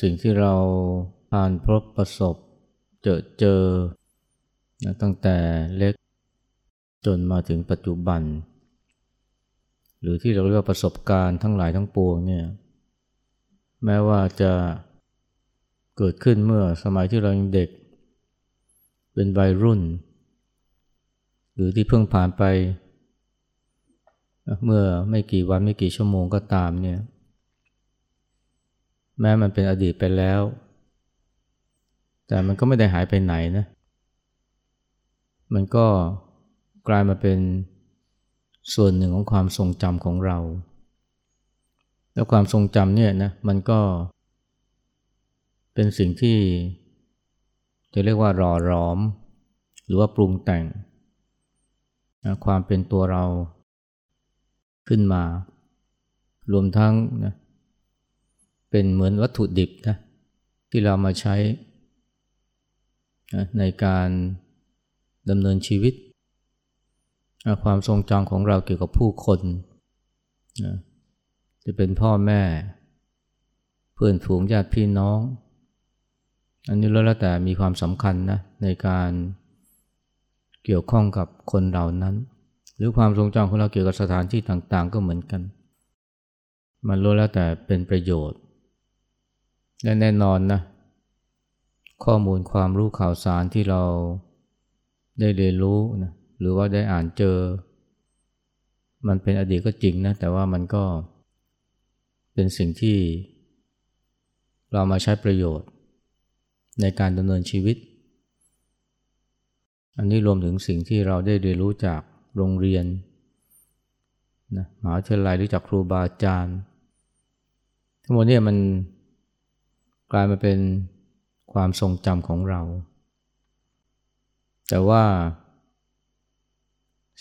สิ่งที่เราผ่านพบประสบ เจอเจอนะตั้งแต่เล็กจนมาถึงปัจจุบัน หรือที่เราเรียกว่าประสบการณ์ทั้งหลายทั้งปวงเนี่ยแม้ว่าจะเกิดขึ้นเมื่อสมัยที่เรายังเด็ก เป็นวัยรุ่น หรือที่เพิ่งผ่านไป เมื่อไม่กี่วันไม่กี่ชั่วโมงก็ตามเนี่ย แม้มันเป็นอดีตไปแล้ว แต่มันก็ไม่ได้หายไปไหนนะ มันก็กลายมาเป็นส่วนหนึ่งของความทรงจำของเรา แล้วความทรงจำเนี่ยนะมันก็ เป็นสิ่งที่ จะเรียกว่าหล่อหลอม หรือว่าปรุงแต่งนะความเป็นตัวเราขึ้นมา รวมทั้งนะ เป็นเหมือนวัตถุดิบนะที่เรามาใช้ในการดำเนินชีวิต ความทรงจำของเราเกี่ยวกับผู้คนนะจะเป็นพ่อแม่ เพื่อนฝูงญาติพี่น้อง อันนี้แล้วแต่มีความสำคัญนะในการเกี่ยวข้องกับคนเหล่านั้น หรือความทรงจำของเราเกี่ยวกับสถานที่ต่างๆ ก็เหมือนกัน มันรู้แล้วแต่เป็นประโยชน์ และแน่นอนนะข้อมูลความรู้ข่าวสารที่เราได้เรียนรู้นะหรือว่าได้อ่านเจอ มันเป็นอดีตก็จริงนะ แต่ว่ามันก็เป็นสิ่งที่ เรามาใช้ประโยชน์ ในการดำเนินชีวิต อันนี้รวมถึงสิ่งที่เราได้เรียนรู้จากโรงเรียนนะมหาวิทยาลัยหรือจากครูบาอาจารย์ ทั้งหมดเนี่ยมัน กลายมาเป็นความทรงจำของเรา แต่ว่า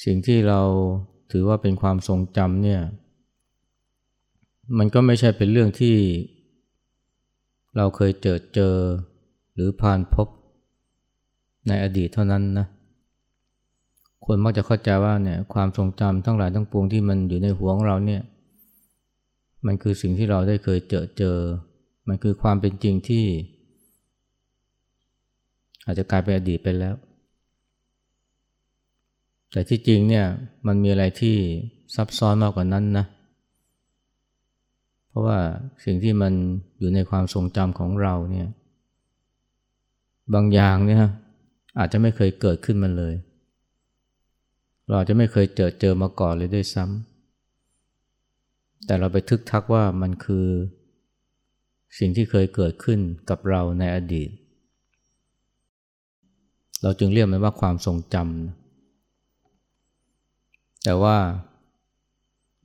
สิ่งที่เราถือว่าเป็นความทรงจำเนี่ย มันก็ไม่ใช่เป็นเรื่องที่ เราเคยเจอเจอหรือผ่านพบในอดีตเท่านั้นนะ คนมักจะเข้าใจว่าเนี่ยความทรงจำทั้งหลายทั้งปวงที่มันอยู่ในหัวของเราเนี่ย มันคือสิ่งที่เราได้เคยเจอเจอ มันคือความเป็นจริงที่ อาจจะกลายเป็นอดีตไปแล้ว แต่ที่จริงเนี่ยมันมีอะไรที่ซับซ้อนมากกว่านั้นนะ เพราะว่าสิ่งที่มันอยู่ในความทรงจำของเราเนี่ย บางอย่างเนี่ยอาจจะไม่เคยเกิดขึ้นมาเลย เราจจะไม่เคยเจอเจอมาก่อนเลยด้วยซ้ำแต่เราไปทึกทักว่ามันคือ สิ่งที่เคยเกิดขึ้นกับเราในอดีต เราจึงเรียกมันว่าความทรงจำแต่ว่า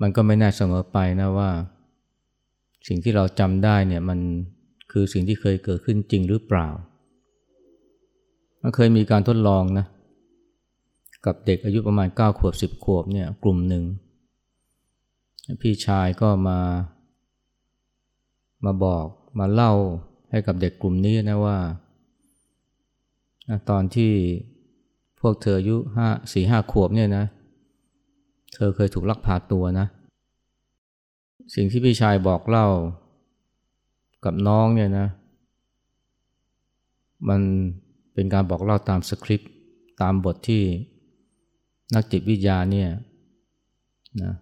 มันก็ไม่น่าเสมอไปนะว่า สิ่งที่เราจำได้เนี่ยมันคือสิ่งที่เคยเกิดขึ้นจริงหรือเปล่า มันเคยมีการทดลองนะ กับเด็กอายุประมาณ 9 ขวบ 10 ขวบเนี่ยกลุ่มหนึ่ง พี่ชายก็มา มาบอกมาเล่าให้กับเด็กกลุ่มนี้นะว่า ตอนที่พวกเธออายุห้าสี่ห้าขวบเนี่ยนะ เธอเคยถูกลักพาตัวนะ สิ่งที่พี่ชายบอกเล่ากับน้องเนี่ยนะ มันเป็นการบอกเล่าตามสคริปต์ตามบทที่นักจิตวิทยาเนี่ยนะ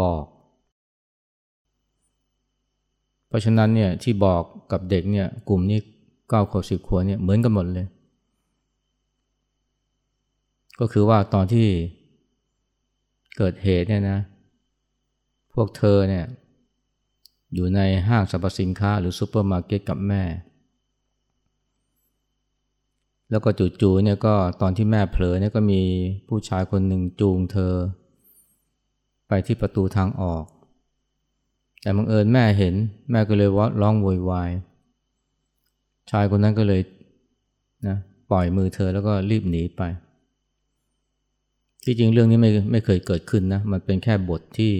บอก เพราะฉะนั้นเนี่ยที่บอกกับเด็กเนี่ยกลุ่มนี้เก้าขวบสิบขวบเนี่ยเหมือนกันหมดเลย ก็คือว่าตอนที่เกิดเหตุเนี่ยนะ พวกเธอเนี่ยอยู่ในห้างสรรพสินค้าหรือซูเปอร์มาร์เก็ตกับแม่ แล้วก็จู่ๆเนี่ยก็ตอนที่แม่เผลอเนี่ยก็มีผู้ชายคนหนึ่งจูงเธอ ไปที่ประตูทางออก แต่บังเอิญแม่เห็น แม่ก็เลยว่าร้องโวยวาย ชายคนนั้นก็เลยนะปล่อยมือเธอแล้วก็รีบหนีไป ที่จริงเรื่องนี้ไม่ไม่เคยเกิดขึ้นนะ มันเป็นแค่บทที่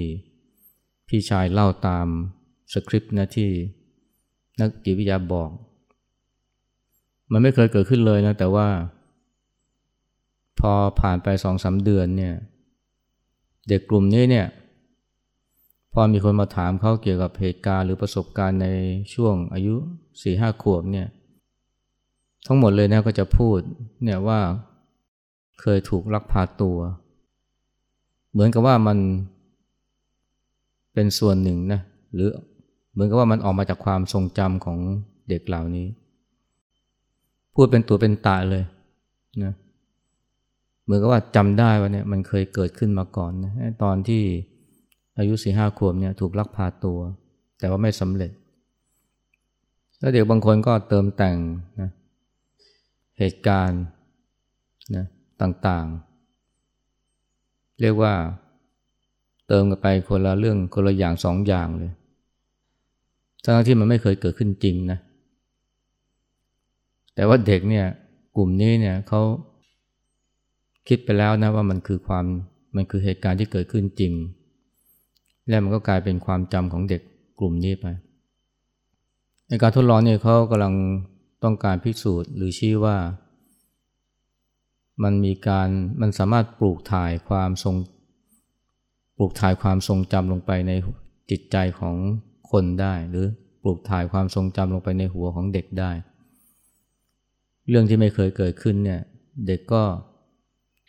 พี่ชายเล่าตามสคริปต์นะที่นักจิตวิทยาบอก มันไม่เคยเกิดขึ้นเลยนะ แต่ว่า พอผ่านไปสองสาเดือนเนี่ย เด็กกลุ่มนี้เนี่ย พอมีคนมาถามเขาเกี่ยวกับเหตุการณ์หรือประสบการณ์ในช่วงอายุสี่ห้าขวบเนี่ยทั้งหมดเลยนะก็จะพูดเนี่ยว่าเคยถูกลักพาตัว เหมือนกับว่ามันเป็นส่วนหนึ่งนะหรือเหมือนกับว่ามันออกมาจากความทรงจำของเด็กเหล่านี้ พูดเป็นตัวเป็นตาเลยนะเหมือนกับว่าจำได้ว่าเนี่ยมันเคยเกิดขึ้นมาก่อนนะตอนที่ อายุสี่ห้าขวบเนี่ยถูกลักพาตัว แต่ว่าไม่สำเร็จ แล้วเด็กบางคนก็เติมแต่งนะเหตุการณ์นะต่างๆ เรียกว่าเติมกันไปคนละเรื่องคนละอย่างสองอย่างเลย ทั้งที่มันไม่เคยเกิดขึ้นจริงนะ แต่ว่าเด็กเนี่ยกลุ่มนี้เนี่ยเขาคิดไปแล้วนะว่ามันคือความมันคือเหตุการณ์ที่เกิดขึ้นจริง และมันก็กลายเป็นความจำของเด็กกลุ่มนี้ไป ในการทดลองเนี่ยเขากำลังต้องการพิสูจน์หรือชี้ว่า มันมีการมันสามารถปลูกถ่ายความทรงปลูกถ่ายความทรงจำลงไปในจิตใจของคนได้ หรือปลูกถ่ายความทรงจำลงไปในหัวของเด็กได้ เรื่องที่ไม่เคยเกิดขึ้นเนี่ยเด็กก็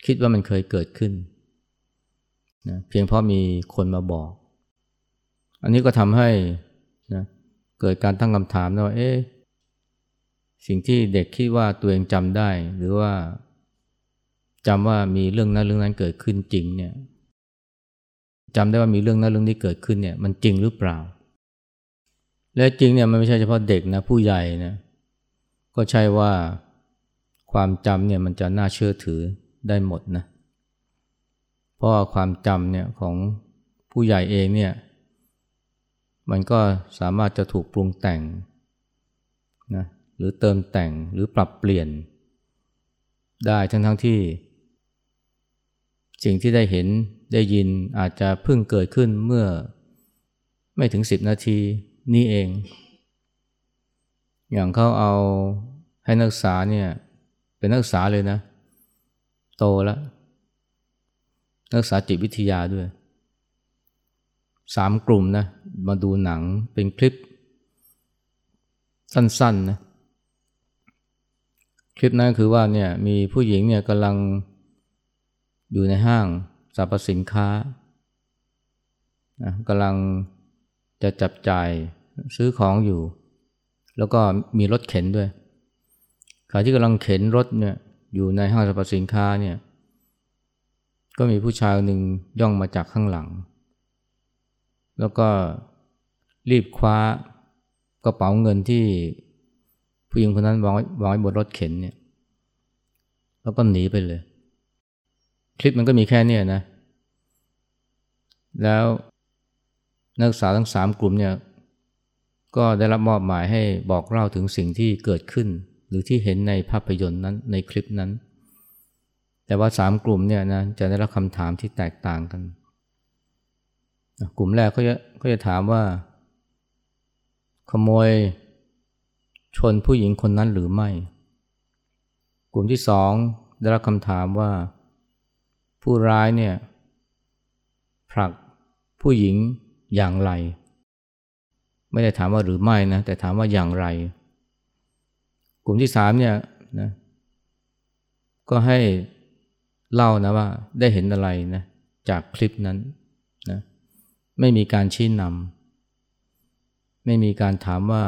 คิดว่ามันเคยเกิดขึ้นนะเพียงเพราะมีคนมาบอก อันนี้ก็ทำให้นะเกิดการตั้งคำถามนะว่าเอ๊ะสิ่งที่เด็กคิดว่าตัวเองจำได้ หรือว่าจำว่ามีเรื่องนั้นเรื่องนั้นเกิดขึ้นจริงเนี่ยจำได้ว่ามีเรื่องนั้นเรื่องนี้เกิดขึ้นเนี่ยมันจริงหรือเปล่า และจริงเนี่ยมันไม่ใช่เฉพาะเด็กนะผู้ใหญ่นะก็ใช่ว่าความจำเนี่ยมันจะน่าเชื่อถือได้หมดนะเพราะความจำเนี่ยของผู้ใหญ่เองเนี่ย มันก็สามารถจะถูกปรุงแต่งนะหรือเติมแต่งหรือปรับเปลี่ยน ได้ทั้งทั้งที่ สิ่งที่ได้เห็นได้ยินอาจจะเพิ่งเกิดขึ้นเมื่อไม่ถึงสิบนาทีนี่เอง อย่างเขาเอาให้นักศึกษาเนี่ยเป็นนักศึกษาเลยนะ โตแล้วนักศึกษาจิตวิทยาด้วย สามกลุ่มนะมาดูหนังเป็นคลิป สั้นๆนะคลิปนั้นคือว่าเนี่ยมีผู้หญิงเนี่ยกำลังอยู่ในห้างสรรพสินค้านะกำลังจะจับจ่ายซื้อของอยู่ แล้วก็มีรถเข็นด้วยขณะที่กำลังเข็นรถเนี่ยอยู่ในห้างสรรพสินค้าเนี่ยก็มีผู้ชายหนึ่งย่องมาจากข้างหลัง แล้วก็รีบคว้ากระเป๋าเงินที่ผู้หญิงคนนั้นวางไว้วางไว้บนรถเข็นเนี่ย แล้วก็หนีไปเลย คลิปมันก็มีแค่นี้นะ แล้วนักศึกษาทั้งสามกลุ่มเนี่ย ก็ได้รับมอบหมายให้บอกเล่าถึงสิ่งที่เกิดขึ้น หรือที่เห็นในภาพยนตร์นั้นในคลิปนั้น แต่ว่าสามกลุ่มเนี่ยนะจะได้รับคำถามที่แตกต่างกัน กลุ่มแรกเขาจะเขาจะถามว่า ขโมยชนผู้หญิงคนนั้นหรือไม่ กลุ่มที่สองได้รับคำถามว่า ผู้ร้ายเนี่ยผลักผู้หญิงอย่างไร ไม่ได้ถามว่าหรือไม่นะแต่ถามว่าอย่างไร กลุ่มที่สามเนี่ยนะก็ให้เล่านะว่าได้เห็นอะไรนะจากคลิปนั้น ไม่มีการชี้นำไม่มีการถามว่า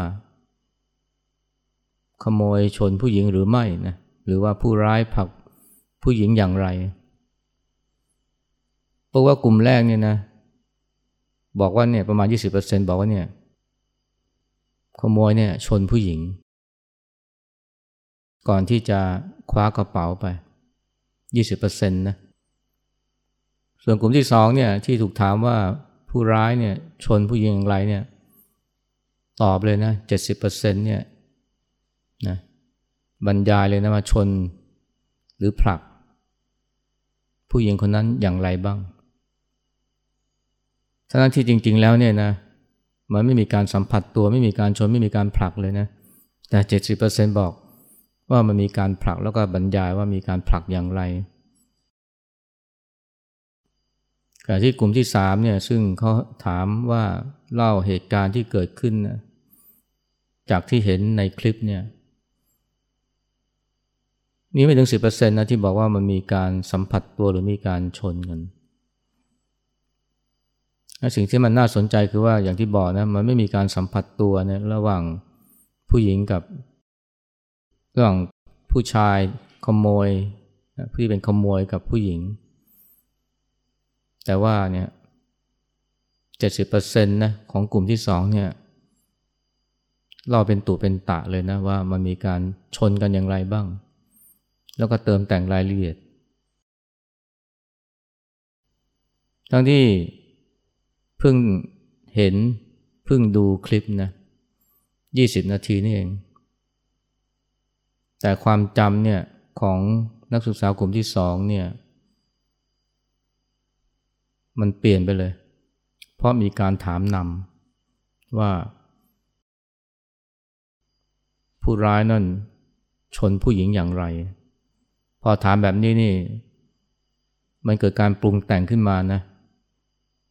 ขโมยชนผู้หญิงหรือไม่นะหรือว่าผู้ร้ายผักผู้หญิงอย่างไรเพราะว่ากลุ่มแรกเนี่ยนะ บอกว่าเนี่ยประมาณ 20%บอกว่าเนี่ย ขโมยเนี่ยชนผู้หญิง ก่อนที่จะคว้ากระเป๋าไป 20%นะส่วนกลุ่มที่สองเนี่ยที่ถูกถามว่า ผู้ร้ายเนี่ยชนผู้หญิงอย่างไรเนี่ยตอบเลยนะ70%เนี่ยนะบรรยายเลยนะว่าชนหรือผลัก ผู้หญิงคนนั้นอย่างไรบ้างทั้งที่จริง ๆ แล้วเนี่ยนะมันไม่มีการสัมผัสตัวไม่มีการชนไม่มีการผลักเลยนะแต่เจ็ดสิบเปอร์เซ็นบอกว่ามันมีการผลักแล้วก็บรรยายว่ามีการผลักอย่างไร คแต่ที่กลุ่มที่สามเนี่ยซึ่งเขาถามว่าเล่าเหตุการณ์ที่เกิดขึ้นนะจากที่เห็นในคลิปเนี่ยมีไม่ถึงสิบเปอร์เซ็นต์นะที่บอกว่ามันมีการสัมผัสตัวหรือมีการชนกันสิ่งที่มันน่าสนใจคือว่าอย่างที่บอกนะมันไม่มีการสัมผัสตัวเนี่ยระหว่างผู้หญิงกับระหว่างผู้ชายขโมยผู้ที่เป็นขโมยกับผู้หญิง แต่ว่าเนี่ยเจ็ดสิบเปอร์เซ็นต์นะของกลุ่มที่สองเนี่ยเราเป็นตุเป็นตะเลยนะว่ามันมีการชนกันอย่างไรบ้าง แล้วก็เติมแต่งรายละเอียด ทั้งที่เพิ่งเห็นเพิ่งดูคลิปนะยี่สิบนาทีนี่เอง แต่ความจำเนี่ยของนักศึกษากลุ่มที่สองเนี่ย มันเปลี่ยนไปเลย เพราะมีการถามนำว่า ผู้ร้ายนั่นชนผู้หญิงอย่างไร พอถามแบบนี้นี่ มันเกิดการปรุงแต่งขึ้นมานะ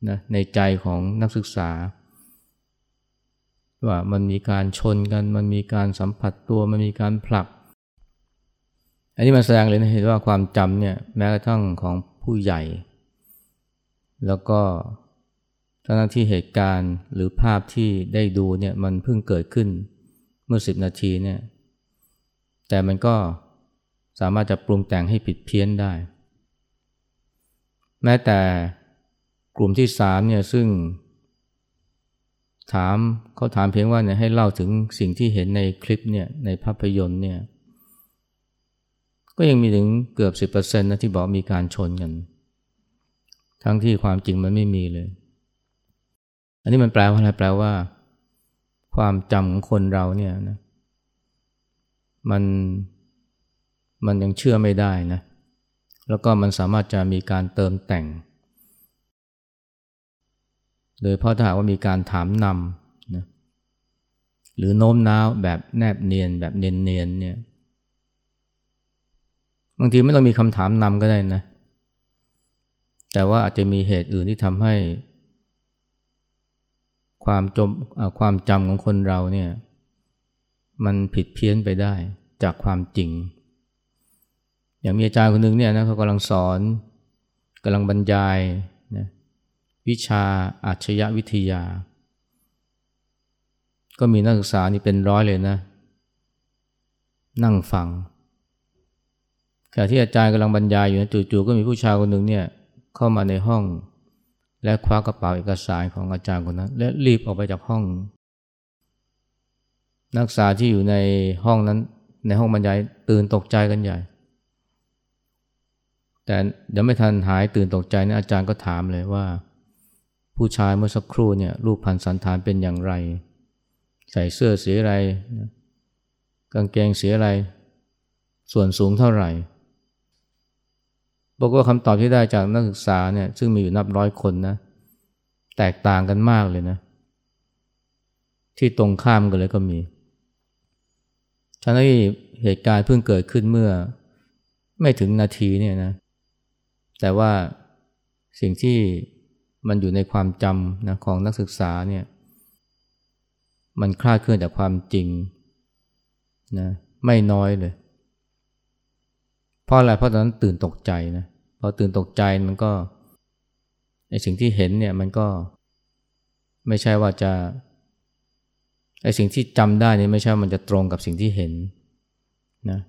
นะในใจของนักศึกษา ว่ามันมีการชนกัน มันมีการสัมผัสตัวมันมีการผลัก อันนี้มันแสดงเลยนะเห็นว่าความจำเนี่ยแม้กระทั่งของผู้ใหญ่ แล้วก็ทั้งที่เหตุการณ์หรือภาพที่ได้ดูเนี่ยมันเพิ่งเกิดขึ้นเมื่อสิบนาทีเนี่ยแต่มันก็สามารถจะปรุงแต่งให้ผิดเพี้ยนได้ แม้แต่กลุ่มที่สามเนี่ยซึ่ง ถามเขาถามเพียงว่าเนี่ยให้เล่าถึงสิ่งที่เห็นในคลิปเนี่ยในภาพยนตร์เนี่ยก็ยังมีถึงเกือบสิบเปอร์เซ็นต์นะที่บอกมีการชนกัน ทั้งที่ความจริงมันไม่มีเลย อันนี้มันแปลว่าอะไรแปลว่า ความจำของคนเราเนี่ยนะมันมันยังเชื่อไม่ได้นะ แล้วก็มันสามารถจะมีการเติมแต่ง โดยเพราะถ้าหากว่ามีการถามนำนะหรือโน้มน้าวแบบแนบเนียนแบบเนียนๆเนี่ย บางทีไม่ต้องมีคำถามนำก็ได้นะ แต่ว่าอาจจะมีเหตุอื่นที่ทำให้ ความจมความจำของคนเราเนี่ย มันผิดเพี้ยนไปได้จากความจริง อย่างมีอาจารย์คนหนึ่งเนี่ยนะเขากำลังสอนกำลังบรรยายนะวิชาอาชญวิทยา ก็มีนักศึกษานี่เป็นร้อยเลยนะ นั่งฟังขณะที่อาจารย์กำลังบรรยายอยู่นะจู่ๆก็มีผู้ชายคนหนึ่งเนี่ย เข้ามาในห้อง และคว้ากระเป๋าเอกสารของอาจารย์คนนั้น และรีบออกไปจากห้อง นักศึกษาที่อยู่ในห้องนั้น ในห้องบรรยายตื่นตกใจกันใหญ่ แต่เดี๋ยวไม่ทันหายตื่นตกใจนะอาจารย์ก็ถามเลยว่า ผู้ชายเมื่อสักครู่เนี่ยรูปพันสันฐานเป็นอย่างไร ใส่เสื้อสีอะไรกางเกงสีอะไร ส่วนสูงเท่าไหร่ บอกว่าคำตอบที่ได้จากนักศึกษาเนี่ยซึ่งมีอยู่นับร้อยคนนะ แตกต่างกันมากเลยนะ ที่ตรงข้ามกันเลยก็มีทั้งที่เหตุการณ์เพิ่งเกิดขึ้นเมื่อไม่ถึงนาทีเนี่ยนะ แต่ว่าสิ่งที่มันอยู่ในความจำนะของนักศึกษาเนี่ย มันคลาดเคลื่อนจากความจริงนะไม่น้อยเลย เพราะอะไรเพราะตอนนั้นตื่นตกใจนะพอตื่นตกใจมันก็ในสิ่งที่เห็นเนี่ยมันก็ ไม่ใช่ว่าจะไอสิ่งที่จำได้นี่ไม่ใช่มันจะตรงกับสิ่งที่เห็นนะ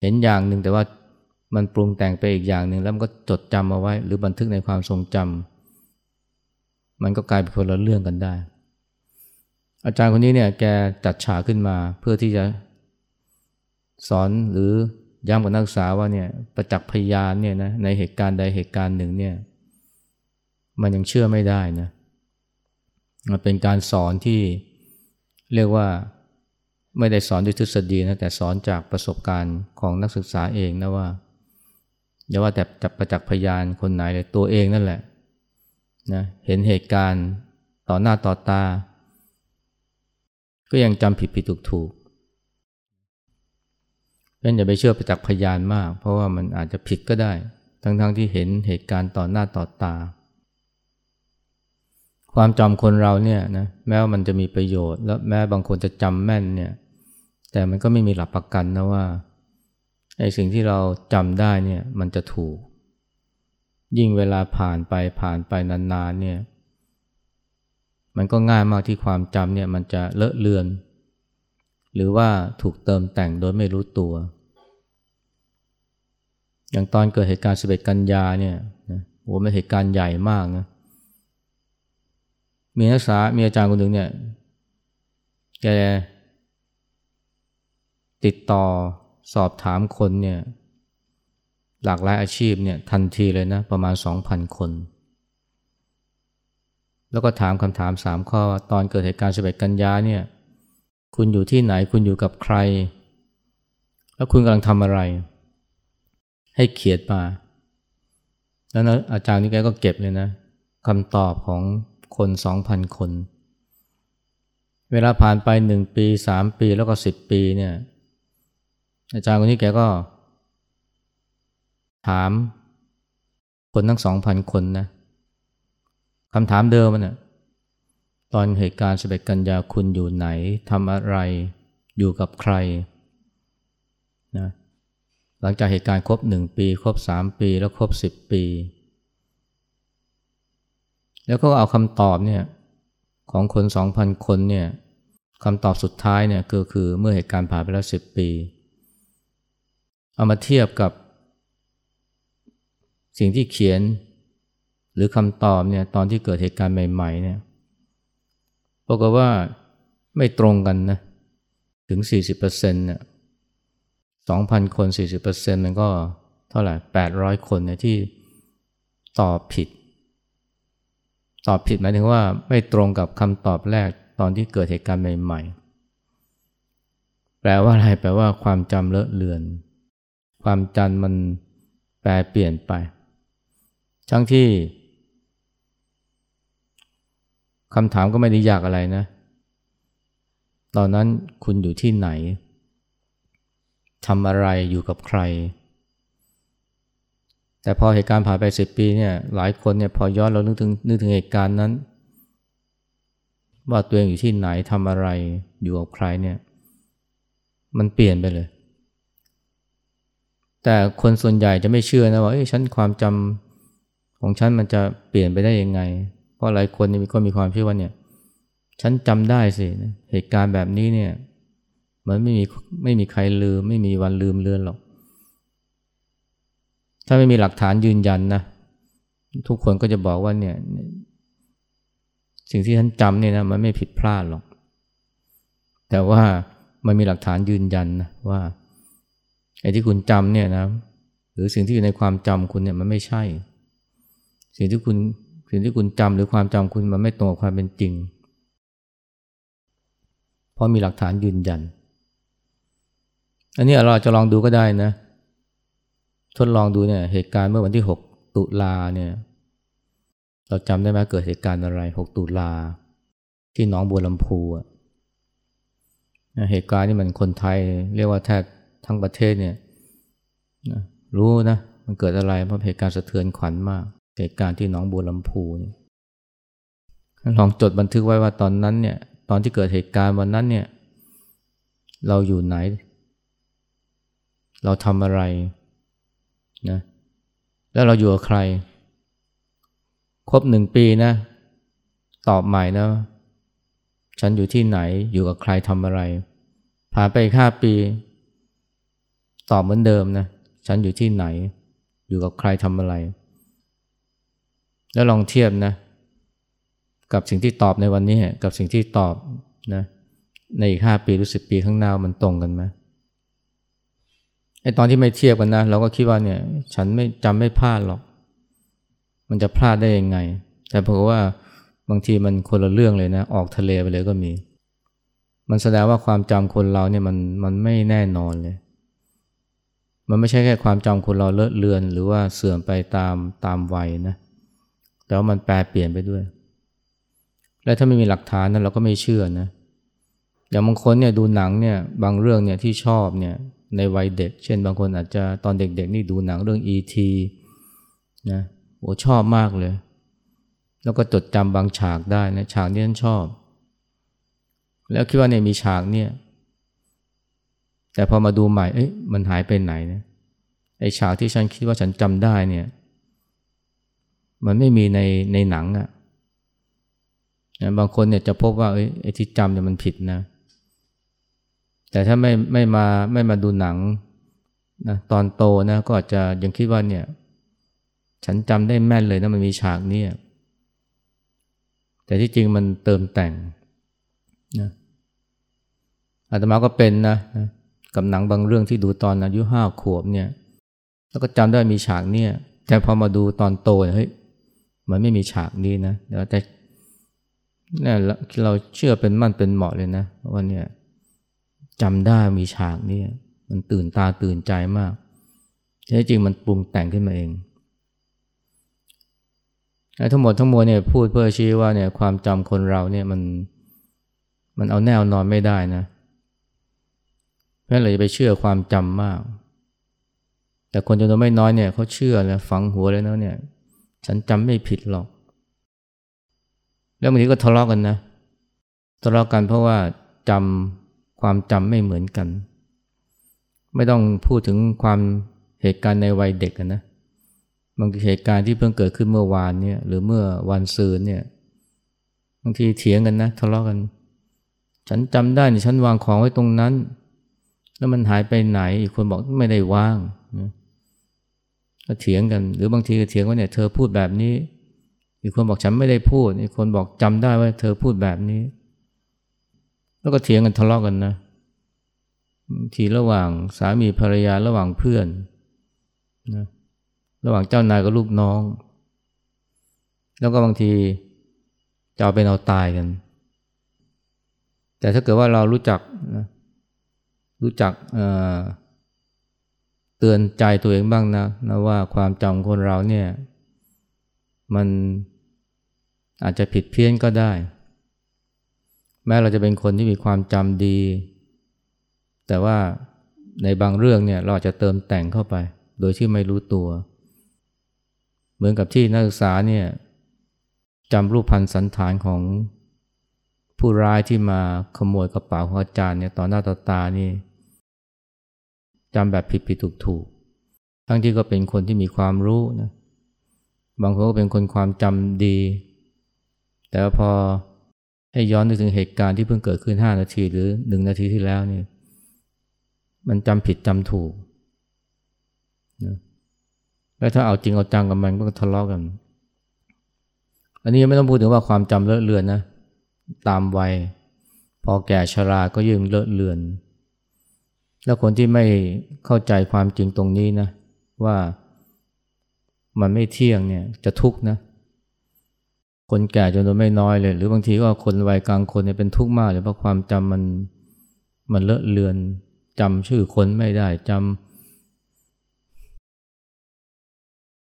เห็นอย่างหนึ่งแต่ว่ามันปรุงแต่งไปอีกอย่างหนึ่งแล้วมันก็จดจำเอาไว้ หรือบันทึกในความทรงจำมันก็กลายเป็นคนละเรื่องกันได้ อาจารย์คนนี้เนี่ยแกจัดฉากขึ้นมาเพื่อที่จะสอนหรือ ย้ำกับนักศึกษาว่าเนี่ยประจักษ์พยานเนี่ยนะในเหตุการณ์ใดเหตุการณ์หนึ่งเนี่ยมันยังเชื่อไม่ได้นะมันเป็นการสอนที่เรียกว่าไม่ได้สอนด้วยทฤษฎีนะแต่สอนจากประสบการณ์ของนักศึกษาเองนะว่าอย่าว่าแต่จับประจักษ์พยานคนไหนเลยตัวเองนั่นแหละนะเห็นเหตุการณ์ต่อหน้าต่อตา ก็ยังจำผิดผิดถูกถูก เพราะอย่าไปเชื่อประจักษ์พยานมาก เพราะว่ามันอาจจะผิดก็ได้ ทั้งๆทที่เห็นเหตุการณ์ต่อหน้าต่อตา ความจำคนเราเนี่ยนะแม้ว่ามันจะมีประโยชน์ แล้วแม้บางคนจะจำแม่นเนี่ย แต่มันก็ไม่มีหลักประกันนะว่าไอ้สิ่งที่เราจำได้เนี่ยมันจะถูก ยิ่งเวลาผ่านไปผ่านไปนานๆเนี่ยมันก็ง่ายมากที่ความจำเนี่ยมันจะเลอะเลือน หรือว่าถูกเติมแต่งโดยไม่รู้ตัว อย่างตอนเกิดเหตุการณ์ 11 กันยาเนี่ยนะโอ้เป็นเหตุการณ์ใหญ่มากนะมีนักศึกษามีอาจารย์คนหนึ่งเนี่ยแกติดต่อสอบถามคนเนี่ยหลากหลายอาชีพเนี่ยทันทีเลยนะ ประมาณ 2,000 คน แล้วก็ถามคำถามสามข้อตอนเกิดเหตุการณ์ 11 กันยาเนี่ยคุณอยู่ที่ไหนคุณอยู่กับใคร แล้วคุณกำลังทำอะไร ให้เขียนมา แล้วนะอาจารย์นี่แกก็เก็บเลยนะคำตอบของคนสองพันคน เวลาผ่านไปหนึ่งปีสามปีแล้วก็สิบปีเนี่ย อาจารย์คนนี้แกก็ ถามคนทั้งสองพันคนนะคำถามเดิมมันนะตอนเหตุการณ์สิบเอ็ดกันยาคุณอยู่ไหนทำอะไรอยู่กับใครนะ หลังจากเหตุการณ์ครบหนึ่งปี ครบสามปีแล้วครบสิบปี แล้วก็เอาคำตอบเนี่ยของคนสองพันคนเนี่ยคำตอบสุดท้ายเนี่ยก็คือเมื่อเหตุการณ์ผ่านไปแล้วสิบปี เอามาเทียบกับ สิ่งที่เขียน หรือคำตอบเนี่ยตอนที่เกิดเหตุการณ์ใหม่ๆเนี่ยปรากฏว่าไม่ตรงกันนะถึง 40%เนี่ย 2,000 คน 40%มันก็เท่าไหร่ 800 คนเนี่ยที่ตอบผิด ตอบผิดหมายถึงว่าไม่ตรงกับคำตอบแรกตอนที่เกิดเหตุการณ์ใหม่ ๆ แปลว่าอะไร แปลว่าความจำเลอะเลือน ความจำมันแปลเปลี่ยนไป ทั้งที่คำถามก็ไม่ได้ยากอะไรนะ ตอนนั้นคุณอยู่ที่ไหน ทำอะไรอยู่กับใคร แต่พอเหตุการณ์ผ่านไปสิบปีเนี่ยหลายคนเนี่ยพอย้อนเรานึกถึงนึกถึงเหตุการณ์นั้น ว่าตัวเองอยู่ที่ไหนทำอะไรอยู่กับใครเนี่ยมันเปลี่ยนไปเลย แต่คนส่วนใหญ่จะไม่เชื่อนะว่าเอ้ยฉันความจำของฉันมันจะเปลี่ยนไปได้ยังไง เพราะหลายคนมีก็มีความเชื่อว่าเนี่ยฉันจำได้สิเหตุการณ์แบบนี้เนี่ย มันไม่มีไม่มีใครลืม ไม่มีวันลืมเลือนหรอก ถ้าไม่มีหลักฐานยืนยันนะ ทุกคนก็จะบอกว่าเนี่ย สิ่งที่ฉันจำเนี่ยนะมันไม่ผิดพลาดหรอก แต่ว่ามันมีหลักฐานยืนยันนะว่าไอ้ที่คุณจำเนี่ยนะ หรือสิ่งที่อยู่ในความจำคุณเนี่ยมันไม่ใช่ สิ่งที่คุณสิ่งที่คุณจำหรือความจำคุณมันไม่ตรงกับความเป็นจริง เพราะมีหลักฐานยืนยัน อันนี้เราจะลองดูก็ได้นะ ทดลองดูเนี่ยเหตุการณ์เมื่อวันที่ 6 ตุลาเนี่ย เราจำได้ไหมเกิดเหตุการณ์อะไร 6 ตุลาที่หนองบัวลำพูอะเหตุการณ์นี่มันคนไทย เรียกว่าแทบทั้งประเทศเนี่ยรู้นะมันเกิดอะไรเพราะเหตุการณ์สะเทือนขวัญมาก เหตุการณ์ที่หนองบัวลำพูเนี่ยลองจดบันทึกไว้ว่าตอนนั้นเนี่ย ตอนที่เกิดเหตุการณ์วันนั้นเนี่ย เราอยู่ไหน เราทำอะไรนะแล้วเราอยู่กับใคร ครบหนึ่งปีนะ ตอบใหม่นะ ฉันอยู่ที่ไหนอยู่กับใครทำอะไร ผ่านไปห้าปี ตอบเหมือนเดิมนะ ฉันอยู่ที่ไหน อยู่กับใครทำอะไร แล้วลองเทียบนะ กับสิ่งที่ตอบในวันนี้ กับสิ่งที่ตอบนะในอีกห้าปีหรือสิบปีข้างหน้ามันตรงกันไหม ไอ้ตอนที่ไม่เทียบกันนะ เราก็คิดว่าเนี่ย ฉันไม่จำไม่พลาดหรอก มันจะพลาดได้ยังไง แต่เพราะว่าบางทีมันคนละเรื่องเลยนะ ออกทะเลไปเลยก็มี มันแสดงว่าความจำคนเราเนี่ยมันมันไม่แน่นอนเลย มันไม่ใช่แค่ความจำคนเราเลอะเลือน หรือว่าเสื่อมไปตามตามวัยนะ แต่ว่ามันแปรเปลี่ยนไปด้วย และถ้าไม่มีหลักฐานนั้นเราก็ไม่เชื่อนะ อย่างบางคนเนี่ยดูหนังเนี่ยบางเรื่องเนี่ยที่ชอบเนี่ย ในวัยเด็ก เช่นบางคนอาจจะตอนเด็กๆนี่ดูหนังเรื่อง E.T. นะโอ้ชอบมากเลย แล้วก็จดจำบางฉากได้นะฉากนี้ฉันชอบ แล้วคิดว่าเนี่ยมีฉากเนี่ย แต่พอมาดูใหม่เอ้ยมันหายไปไหนนะไอฉากที่ฉันคิดว่าฉันจำได้เนี่ย มันไม่มีในในหนังอะ่ะบางคนเนี่ยจะพบว่าไอ้ที่จำเนี่ยมันผิดนะ แต่ถ้าไม่ไม่มาไม่มาดูหนังนะตอนโตนะก็อาจจะยังคิดว่าเนี่ย ฉันจำได้แม่นเลยนะมันมีฉากนี้แต่ที่จริงมันเติมแต่งนะอาตมาก็เป็นนะนะกับหนังบางเรื่องที่ดูตอนอายุห้าขวบเนี่ย แล้วก็จำได้มีฉากเนี่ย แต่พอมาดูตอนโตเฮ้ยมันไม่มีฉากนี้นะแต่เนี่ยเราเชื่อเป็นมั่นเป็นเหมาะเลยนะว่าเนี่ย จำได้มีฉากนี้มันตื่นตาตื่นใจมากแท้จริงมันปรุงแต่งขึ้นมาเองทั้งหมดทั้งมวลเนี่ยพูดเพื่อชี้ว่าเนี่ยความจำคนเราเนี่ยมันมันเอาแน่นอนไม่ได้นะเพราะเราจะไปเชื่อความจำมาก แต่คนจำนวนไม่น้อยเนี่ยเขาเชื่อแล้วฝังหัวเลยนะเนี่ย ฉันจำไม่ผิดหรอก แล้วบางทีก็ทะเลาะกกันนะทะเลาะกกันเพราะว่าจำ ความจำไม่เหมือนกัน ไม่ต้องพูดถึงความเหตุการณ์ในวัยเด็กนะบางทีเหตุการณ์ที่เพิ่งเกิดขึ้นเมื่อวานเนี่ยหรือเมื่อวันซืนเนี่ยบางทีเถียงกันนะทะเลาะกัน ฉันจำได้นี่ฉันวางของไว้ตรงนั้น แล้วมันหายไปไหนอีกคนบอกไม่ได้วางก็เถียงกัน หรือบางทีก็เถียงว่าเนี่ยเธอพูดแบบนี้ อีกคนบอกฉันไม่ได้พูด อีกคนบอกจำได้ว่าเธอพูดแบบนี้ แล้วก็เถียงกันทะเลาะกันนะทีระหว่างสามีภรรยาระหว่างเพื่อนนะระหว่างเจ้านายกับลูกน้อง แล้วก็บางทีจะเอาเป็นเอาตายกัน แต่ถ้าเกิดว่าเรารู้จักนะรู้จักเเตือนใจตัวเองบ้างนะนะว่าความจำคนเราเนี่ย มันอาจจะผิดเพี้ยนก็ได้ แม้เราจะเป็นคนที่มีความจำดี แต่ว่าในบางเรื่องเนี่ยเราอาจจะเติมแต่งเข้าไป โดยที่ไม่รู้ตัว เหมือนกับที่นักศึกษาเนี่ยจำรูปพันธ์สันฐานของผู้ร้ายที่มาขโมยกระเป๋าของอาจารย์เนี่ยต่อหน้าต่อตานี่จำแบบผิดผิดถูกถูกทั้งที่ก็เป็นคนที่มีความรู้นะบางคนก็เป็นคนความจำดี แต่พอ ให้ย้อนนึกถึงเหตุการณ์ที่เพิ่งเกิดขึ้นห้านาทีหรือหนึ่งนาทีที่แล้วนี่มันจำผิดจำถูกนะแล้วถ้าเอาจริงเอาจังกับมันก็ทะเลาะกัน อันนี้ไม่ต้องพูดถึงว่าความจำเลอะเลือนนะ ตามวัย พอแก่ชราก็ยิ่งเลอะเลือน แล้วคนที่ไม่เข้าใจความจริงตรงนี้นะ ว่ามันไม่เที่ยงเนี่ยจะทุกข์นะ คนแก่จนตัวไม่น้อยเลย หรือบางทีก็คนวัยกลางคนเนี่ยเป็นทุกข์มากเลยเพราะความจำมันมันเลอะเลือนจำชื่อคนไม่ได้จำ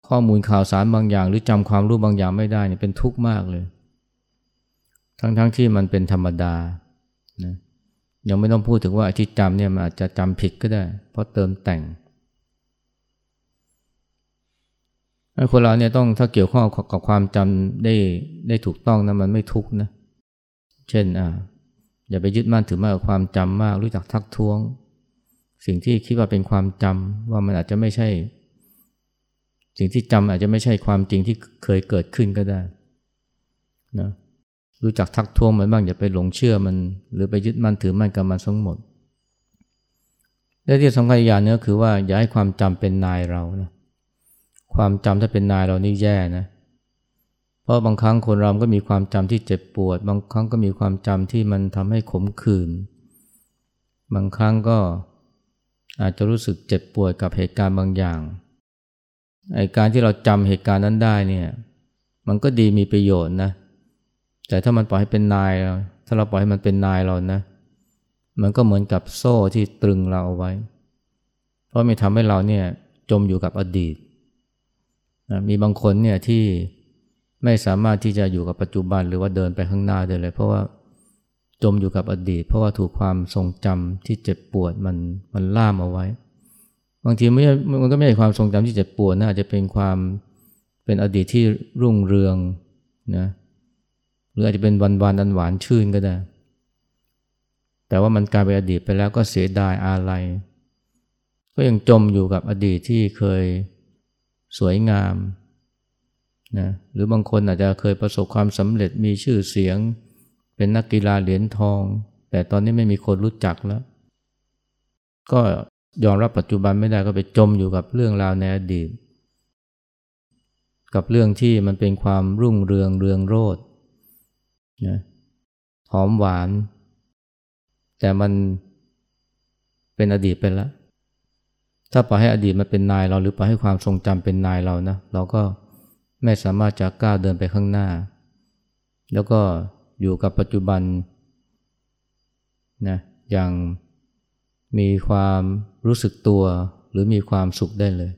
ข้อมูลข่าวสารบางอย่าง หรือจำความรู้บางอย่างไม่ได้เนี่ยเป็นทุกข์มากเลย ทั้งๆทที่มันเป็นธรรมดานะยังไม่ต้องพูดถึงว่าที่จำเนี่ยมันอาจจะจำผิดก็ได้ เพราะเติมแต่ง คนเราเนี่ยต้องถ้าเกี่ยวข้องกับความจำได้ได้ถูกต้องนะมันไม่ทุกนะ เช่นอ่าอย่าไปยึดมั่นถือมั่นกับความจำมาก รู้จักทักท้วง สิ่งที่คิดว่าเป็นความจำว่ามันอาจจะไม่ใช่ สิ่งที่จำอาจจะไม่ใช่ความจริงที่เคยเกิดขึ้นก็ได้นะรู้จักทักท้วงมันบ้างอย่าไปหลงเชื่อมัน หรือไปยึดมั่นถือมั่นกับมันทั้งหมดและที่สำคัญอย่างนึงคือว่าอย่าให้ความจำเป็นนายเรานะ ความจำถ้าเป็นนายเรานี่แย่นะ เพราะบางครั้งคนเราก็มีความจำที่เจ็บปวด บางครั้งก็มีความจำที่มันทำให้ขมขื่น บางครั้งก็อาจจะรู้สึกเจ็บปวดกับเหตุการณ์บางอย่าง ไอการที่เราจำเหตุการณ์นั้นได้เนี่ย มันก็ดีมีประโยชน์นะ แต่ถ้ามันปล่อยให้เป็นนายเราถ้าเราปล่อยให้มันเป็นนายเรานะ มันก็เหมือนกับโซ่ที่ตรึงเราเอาไว้ เพราะมันทำให้เราเนี่ยจมอยู่กับอดีต มีบางคนเนี่ยที่ไม่สามารถที่จะอยู่กับปัจจุบันหรือว่าเดินไปข้างหน้าได้เลย เพราะว่าจมอยู่กับอดีต เพราะว่าถูกความทรงจำที่เจ็บปวดมันมันล่ามเอาไว้ บางทีไม่มันก็ไม่ใช่ความทรงจำที่เจ็บปวดนะอาจจะเป็นความเป็นอดีตที่รุ่งเรืองนะหรืออาจจะเป็นวันวานอันหวานชื่นก็ได้ แต่ว่ามันกลายเป็นอดีตไปแล้วก็เสียดายอาลัยก็ยังจมอยู่กับอดีตที่เคย สวยงามนะหรือบางคนอาจจะเคยประสบความสำเร็จมีชื่อเสียง เป็นนักกีฬาเหรียญทอง แต่ตอนนี้ไม่มีคนรู้จักแล้ว ก็ยอมรับปัจจุบันไม่ได้ก็ไปจมอยู่กับเรื่องราวในอดีต กับเรื่องที่มันเป็นความรุ่งเรืองเรืองโรดนะหอมหวาน แต่มันเป็นอดีตไปแล้ว ถ้าปล่อยให้อดีตมันเป็นนายเราหรือปล่อยให้ความทรงจำเป็นนายเรานะเราก็ไม่สามารถจะก้าวเดินไปข้างหน้า แล้วก็อยู่กับปัจจุบันนะอย่างมีความรู้สึกตัวหรือมีความสุขได้เลย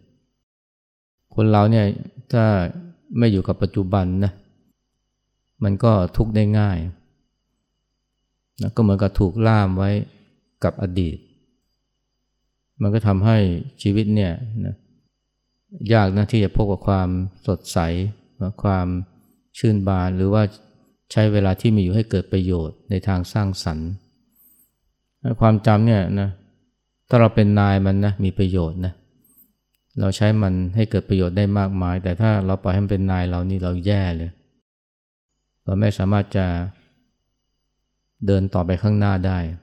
คนเราเนี่ยถ้าไม่อยู่กับปัจจุบันนะมันก็ทุกข์ได้ง่ายนะก็เหมือนกับถูกล่ามไว้กับอดีต มันก็ทำให้ชีวิตเนี่ยนะยากนะที่จะพบกับความสดใสความชื่นบานหรือว่าใช้เวลาที่มีอยู่ให้เกิดประโยชน์ในทางสร้างสรรค์ ความจำเนี่ยนะถ้าเราเป็นนายมันนะมีประโยชน์นะเราใช้มันให้เกิดประโยชน์ได้มากมาย แต่ถ้าเราปล่อยให้มันเป็นนายเรานี่เราแย่เลย เราไม่สามารถจะเดินต่อไปข้างหน้าได้